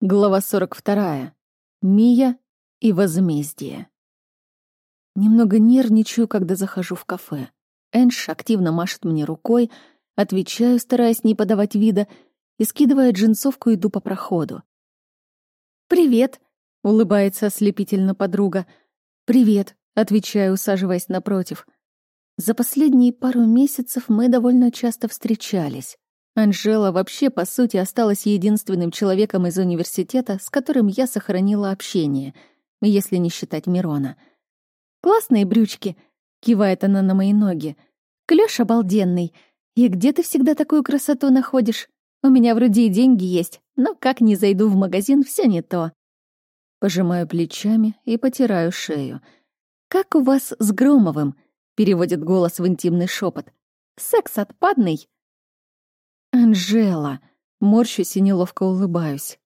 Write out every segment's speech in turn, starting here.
Глава 42. Мия и возмездие. Немного нервничаю, когда захожу в кафе. Энш активно машет мне рукой, отвечаю, стараясь не подавать вида, и, скидывая джинсовку, иду по проходу. «Привет!» — улыбается ослепительно подруга. «Привет!» — отвечаю, усаживаясь напротив. За последние пару месяцев мы довольно часто встречались. Анжела вообще, по сути, осталась единственным человеком из университета, с которым я сохранила общение, если не считать Мирона. «Классные брючки!» — кивает она на мои ноги. «Клёш обалденный! И где ты всегда такую красоту находишь? У меня вроде и деньги есть, но как не зайду в магазин, все не то». Пожимаю плечами и потираю шею. «Как у вас с Громовым?» — переводит голос в интимный шепот. «Секс отпадный?» «Анжела!» — морщусь и неловко улыбаюсь.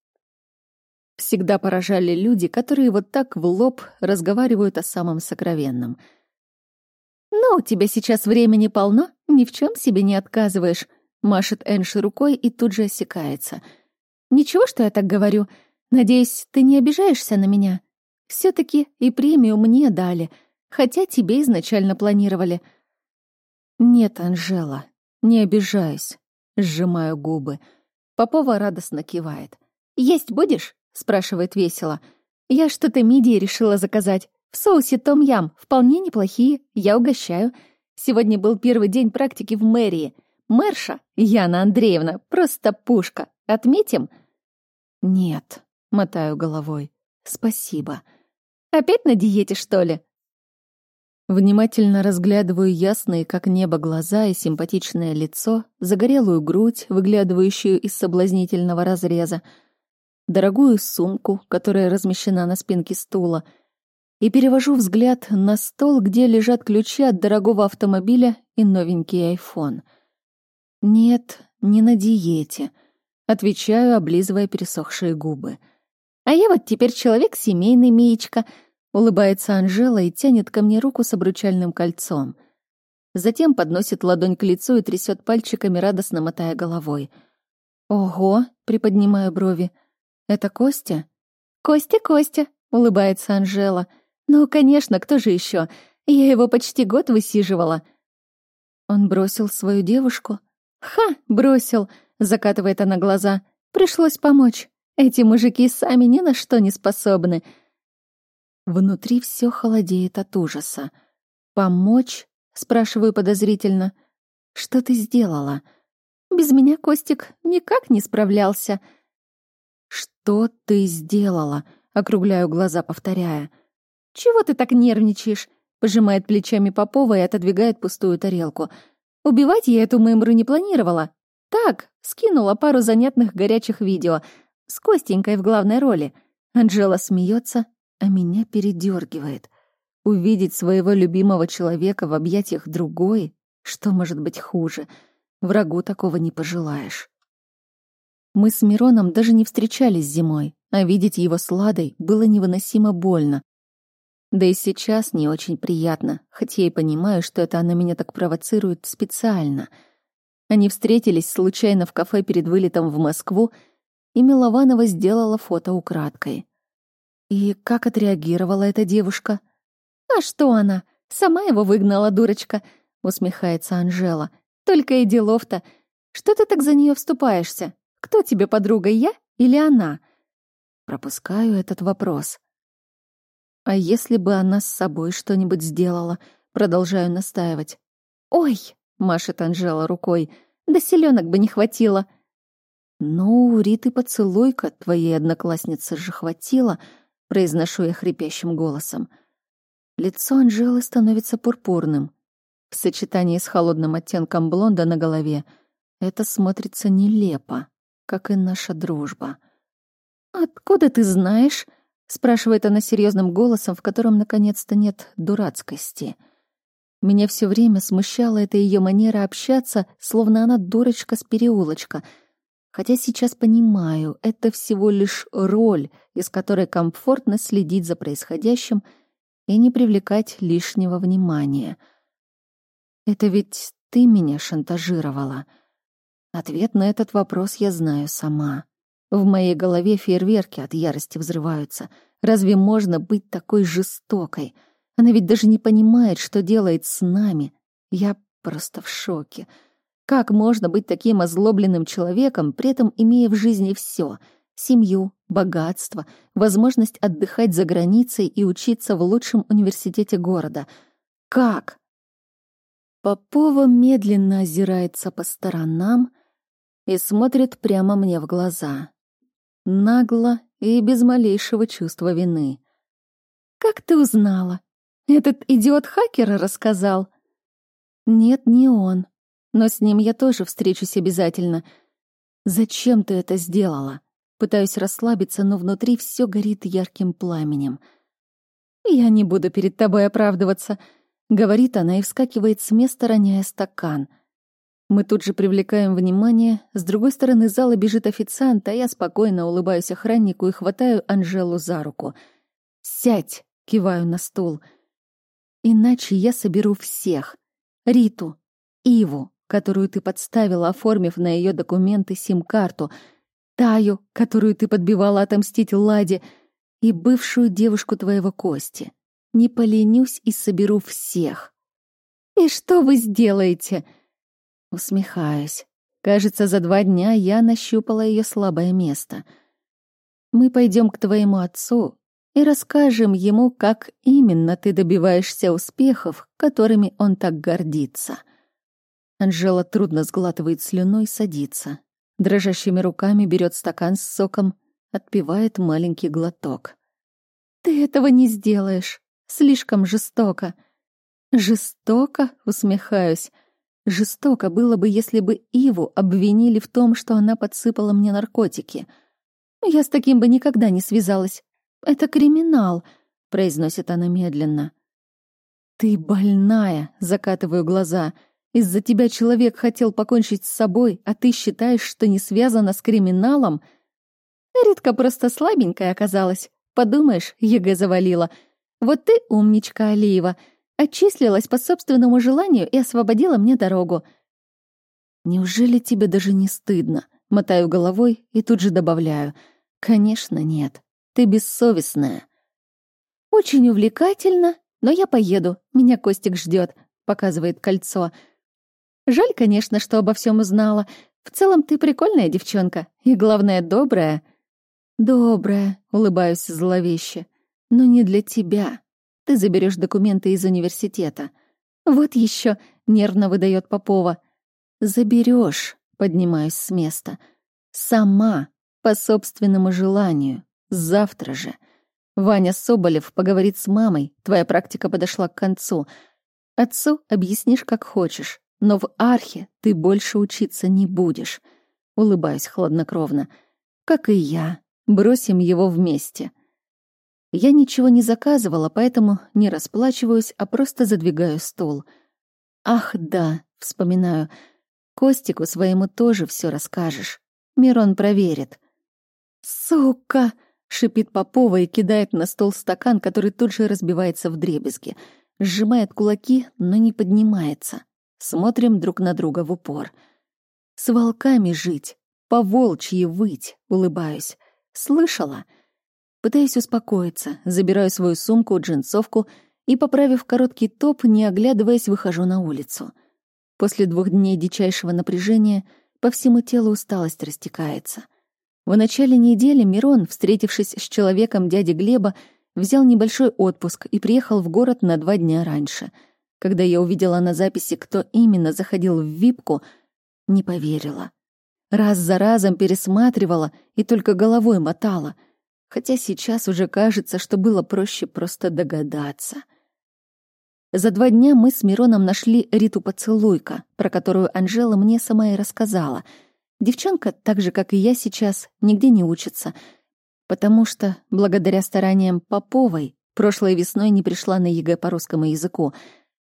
Всегда поражали люди, которые вот так в лоб разговаривают о самом сокровенном. «Ну, у тебя сейчас времени полно, ни в чем себе не отказываешь», — машет Энши рукой и тут же осекается. «Ничего, что я так говорю. Надеюсь, ты не обижаешься на меня. все таки и премию мне дали, хотя тебе изначально планировали». «Нет, Анжела, не обижаюсь. Сжимаю губы. Попова радостно кивает. «Есть будешь?» — спрашивает весело. «Я что-то мидии решила заказать. В соусе том-ям. Вполне неплохие. Я угощаю. Сегодня был первый день практики в мэрии. Мэрша, Яна Андреевна, просто пушка. Отметим?» «Нет», — мотаю головой. «Спасибо». «Опять на диете, что ли?» Внимательно разглядываю ясные, как небо, глаза и симпатичное лицо, загорелую грудь, выглядывающую из соблазнительного разреза, дорогую сумку, которая размещена на спинке стула, и перевожу взгляд на стол, где лежат ключи от дорогого автомобиля и новенький айфон. «Нет, не на диете», — отвечаю, облизывая пересохшие губы. «А я вот теперь человек семейный, Миечка», Улыбается Анжела и тянет ко мне руку с обручальным кольцом. Затем подносит ладонь к лицу и трясет пальчиками, радостно мотая головой. «Ого!» — приподнимаю брови. «Это Костя?» «Костя, Костя!» — улыбается Анжела. «Ну, конечно, кто же еще? Я его почти год высиживала». «Он бросил свою девушку?» «Ха! Бросил!» — закатывает она глаза. «Пришлось помочь. Эти мужики сами ни на что не способны. Внутри все холодеет от ужаса. «Помочь?» — спрашиваю подозрительно. «Что ты сделала?» «Без меня Костик никак не справлялся». «Что ты сделала?» — округляю глаза, повторяя. «Чего ты так нервничаешь?» — пожимает плечами Попова и отодвигает пустую тарелку. «Убивать я эту мемру не планировала. Так, скинула пару занятных горячих видео с Костенькой в главной роли». Анжела смеется, а меня передергивает. Увидеть своего любимого человека в объятиях другой, что может быть хуже? Врагу такого не пожелаешь. Мы с Мироном даже не встречались зимой, а видеть его с Ладой было невыносимо больно. Да и сейчас не очень приятно, хотя и понимаю, что это она меня так провоцирует специально. Они встретились случайно в кафе перед вылетом в Москву, и Милованова сделала фото украдкой. И как отреагировала эта девушка? «А что она? Сама его выгнала, дурочка», — усмехается Анжела. «Только и делов-то. Что ты так за нее вступаешься? Кто тебе подруга, я или она?» Пропускаю этот вопрос. «А если бы она с собой что-нибудь сделала?» Продолжаю настаивать. «Ой!» — машет Анжела рукой. «Да селенок бы не хватило!» «Ну, Риты поцелуйка твоей одноклассницы же хватило», произношу я хрипящим голосом. Лицо Анжелы становится пурпурным. В сочетании с холодным оттенком блонда на голове это смотрится нелепо, как и наша дружба. «Откуда ты знаешь?» — спрашивает она серьезным голосом, в котором наконец-то нет дурацкости. Меня все время смущала эта ее манера общаться, словно она дурочка с переулочка — Хотя сейчас понимаю, это всего лишь роль, из которой комфортно следить за происходящим и не привлекать лишнего внимания. Это ведь ты меня шантажировала. Ответ на этот вопрос я знаю сама. В моей голове фейерверки от ярости взрываются. Разве можно быть такой жестокой? Она ведь даже не понимает, что делает с нами. Я просто в шоке. Как можно быть таким озлобленным человеком, при этом имея в жизни все — семью, богатство, возможность отдыхать за границей и учиться в лучшем университете города? Как? Попова медленно озирается по сторонам и смотрит прямо мне в глаза. Нагло и без малейшего чувства вины. «Как ты узнала? Этот идиот-хакер рассказал?» «Нет, не он. Но с ним я тоже встречусь обязательно. Зачем ты это сделала?» Пытаюсь расслабиться, но внутри все горит ярким пламенем. «Я не буду перед тобой оправдываться», — говорит она и вскакивает с места, роняя стакан. Мы тут же привлекаем внимание. С другой стороны зала бежит официант, а я спокойно улыбаюсь охраннику и хватаю Анжелу за руку. «Сядь!» — киваю на стул. «Иначе я соберу всех. Риту, Иву, которую ты подставила, оформив на ее документы сим-карту, Таю, которую ты подбивала отомстить Ладе, и бывшую девушку твоего Кости. Не поленюсь и соберу всех. И что вы сделаете? Усмехаюсь. Кажется, за два дня я нащупала ее слабое место. Мы пойдем к твоему отцу и расскажем ему, как именно ты добиваешься успехов, которыми он так гордится. Анжела трудно сглатывает слюной садится. Дрожащими руками берет стакан с соком, отпивает маленький глоток. «Ты этого не сделаешь. Слишком жестоко». «Жестоко?» — усмехаюсь. «Жестоко было бы, если бы Иву обвинили в том, что она подсыпала мне наркотики. Я с таким бы никогда не связалась. Это криминал», — произносит она медленно. «Ты больная», — закатываю глаза, — из-за тебя человек хотел покончить с собой, а ты считаешь, что не связано с криминалом? Ритка просто слабенькая оказалась. Подумаешь, ЕГЭ завалила. Вот ты умничка, Алиева. Отчислилась по собственному желанию и освободила мне дорогу. Неужели тебе даже не стыдно? Мотаю головой и тут же добавляю. Конечно, нет. Ты бессовестная. Очень увлекательно, но я поеду. Меня Костик ждет. Показывает кольцо. Жаль, конечно, что обо всем узнала. В целом ты прикольная девчонка. И, главное, добрая. Добрая, улыбаюсь зловеще. Но не для тебя. Ты заберешь документы из университета. Вот еще, нервно выдает Попова. Заберешь, поднимаюсь с места. Сама, по собственному желанию. Завтра же. Ваня Соболев поговорит с мамой. Твоя практика подошла к концу. Отцу объяснишь, как хочешь. Но в архе ты больше учиться не будешь. Улыбаюсь хладнокровно. Как и я. Бросим его вместе. Я ничего не заказывала, поэтому не расплачиваюсь, а просто задвигаю стол. Ах, да, вспоминаю. Костику своему тоже все расскажешь. Мирон проверит. «Сука!» — шипит Попова и кидает на стол стакан, который тут же разбивается в дребезги. Сжимает кулаки, но не поднимается. Смотрим друг на друга в упор. С волками жить, по волчьи выть, улыбаюсь. Слышала? Пытаюсь успокоиться, забираю свою сумку, джинсовку и, поправив короткий топ, не оглядываясь, выхожу на улицу. После двух дней дичайшего напряжения по всему телу усталость растекается. В начале недели Мирон, встретившись с человеком дяди Глеба, взял небольшой отпуск и приехал в город на два дня раньше — когда я увидела на записи, кто именно заходил в випку, не поверила. Раз за разом пересматривала и только головой мотала, хотя сейчас уже кажется, что было проще просто догадаться. За два дня мы с Мироном нашли Риту Поцелуйка, про которую Анжела мне сама и рассказала. Девчонка, так же, как и я сейчас, нигде не учится, потому что, благодаря стараниям Поповой, прошлой весной не пришла на ЕГЭ по русскому языку —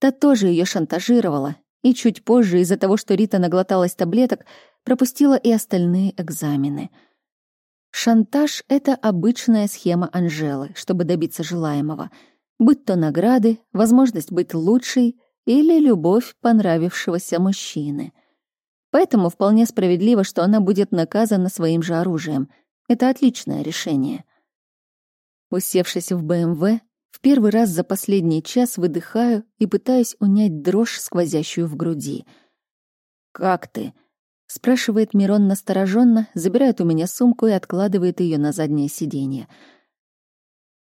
Та тоже ее шантажировала, и чуть позже, из-за того, что Рита наглоталась таблеток, пропустила и остальные экзамены. Шантаж — это обычная схема Анжелы, чтобы добиться желаемого. Будь то награды, возможность быть лучшей или любовь понравившегося мужчины. Поэтому вполне справедливо, что она будет наказана своим же оружием. Это отличное решение. Усевшись в БМВ, в первый раз за последний час выдыхаю и пытаюсь унять дрожь, сквозящую в груди. «Как ты?» — спрашивает Мирон настороженно, забирает у меня сумку и откладывает ее на заднее сиденье.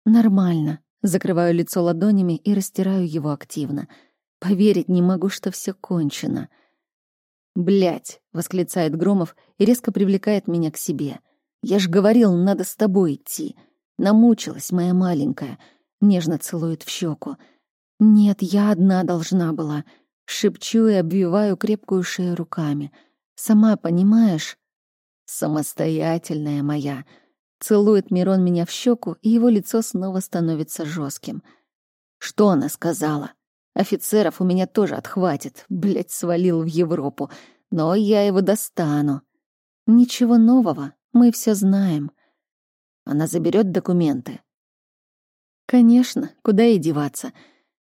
«Нормально», — закрываю лицо ладонями и растираю его активно. Поверить не могу, что все кончено. Блять, восклицает Громов и резко привлекает меня к себе. «Я ж говорил, надо с тобой идти. Намучилась моя маленькая» нежно целует в щеку. «Нет, я одна должна была». Шепчу и обвиваю крепкую шею руками. «Сама понимаешь?» «Самостоятельная моя». Целует Мирон меня в щеку, и его лицо снова становится жестким. «Что она сказала?» «Офицеров у меня тоже отхватит. Блять, свалил в Европу. Но я его достану». «Ничего нового. Мы все знаем». Она заберет документы. Конечно, куда и деваться.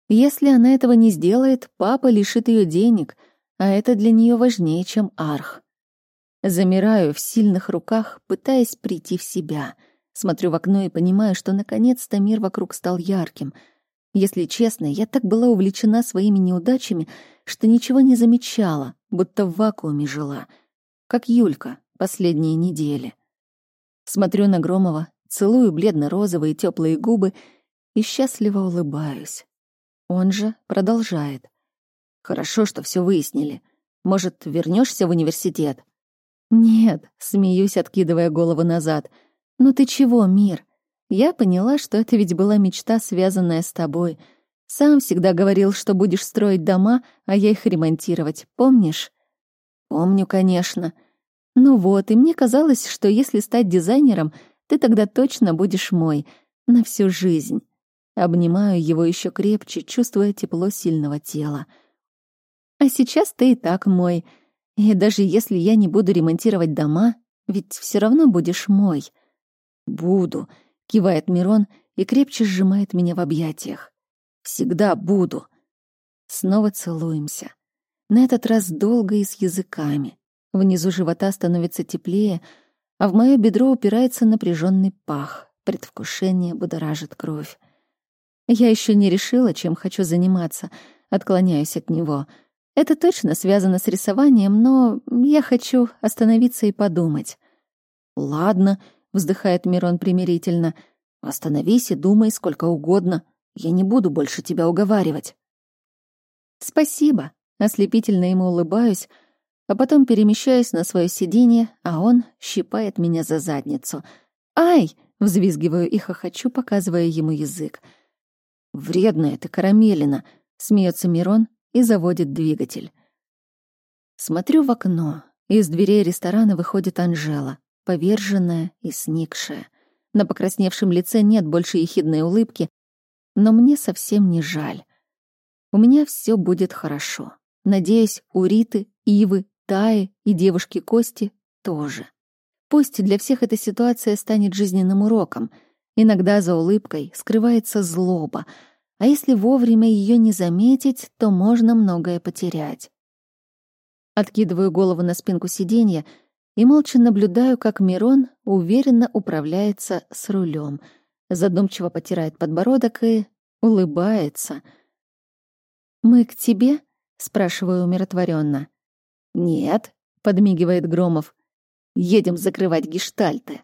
Если она этого не сделает, папа лишит ее денег, а это для нее важнее, чем арх. Замираю в сильных руках, пытаясь прийти в себя. Смотрю в окно и понимаю, что наконец-то мир вокруг стал ярким. Если честно, я так была увлечена своими неудачами, что ничего не замечала, будто в вакууме жила. Как Юлька последние недели. Смотрю на Громова, целую бледно-розовые теплые губы и счастливо улыбаюсь. Он же продолжает. «Хорошо, что все выяснили. Может, вернешься в университет?» «Нет», — смеюсь, откидывая голову назад. «Ну ты чего, мир? Я поняла, что это ведь была мечта, связанная с тобой. Сам всегда говорил, что будешь строить дома, а я их ремонтировать, помнишь?» «Помню, конечно. Ну вот, и мне казалось, что если стать дизайнером, ты тогда точно будешь мой, на всю жизнь. Обнимаю его еще крепче, чувствуя тепло сильного тела. А сейчас ты и так мой. И даже если я не буду ремонтировать дома, ведь все равно будешь мой. Буду, кивает Мирон и крепче сжимает меня в объятиях. Всегда буду. Снова целуемся. На этот раз долго и с языками. Внизу живота становится теплее, а в мое бедро упирается напряженный пах. Предвкушение будоражит кровь. Я еще не решила, чем хочу заниматься, отклоняюсь от него. Это точно связано с рисованием, но я хочу остановиться и подумать. «Ладно», — вздыхает Мирон примирительно, — «остановись и думай сколько угодно. Я не буду больше тебя уговаривать». «Спасибо», — ослепительно ему улыбаюсь, а потом перемещаюсь на свое сиденье, а он щипает меня за задницу. «Ай!» — взвизгиваю и хохочу, показывая ему язык — «Вредная ты, карамелина!» — смеется Мирон и заводит двигатель. Смотрю в окно. Из дверей ресторана выходит Анжела, поверженная и сникшая. На покрасневшем лице нет больше ехидной улыбки, но мне совсем не жаль. У меня все будет хорошо. Надеюсь, у Риты, Ивы, Таи и девушки Кости тоже. Пусть для всех эта ситуация станет жизненным уроком — Иногда за улыбкой скрывается злоба, а если вовремя ее не заметить, то можно многое потерять. Откидываю голову на спинку сиденья и молча наблюдаю, как Мирон уверенно управляется с рулем, задумчиво потирает подбородок и улыбается. «Мы к тебе?» — спрашиваю умиротворенно. «Нет», — подмигивает Громов. «Едем закрывать гештальты».